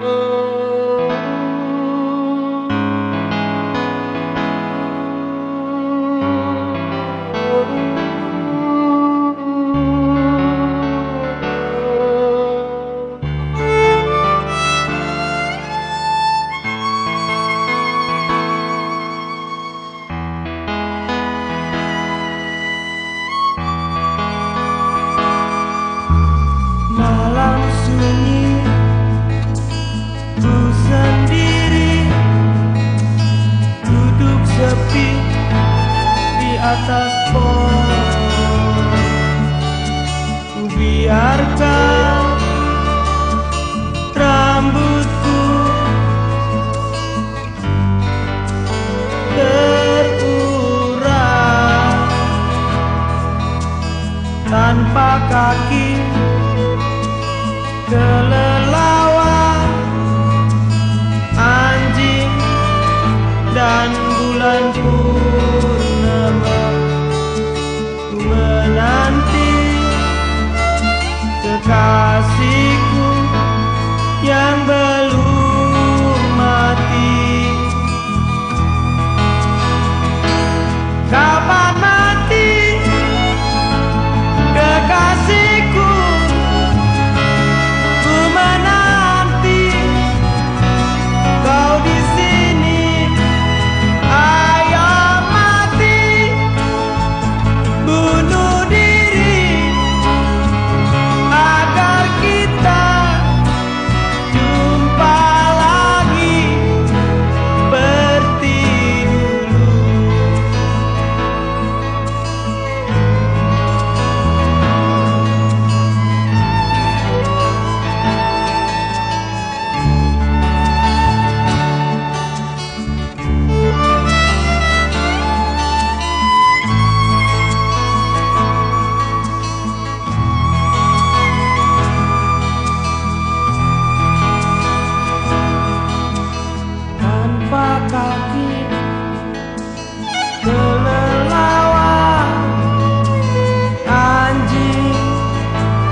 Mm-hmm. atas pohon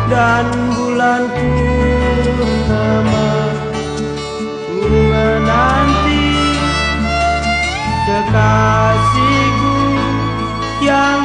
dan bulan purnama menanti kekasihku yang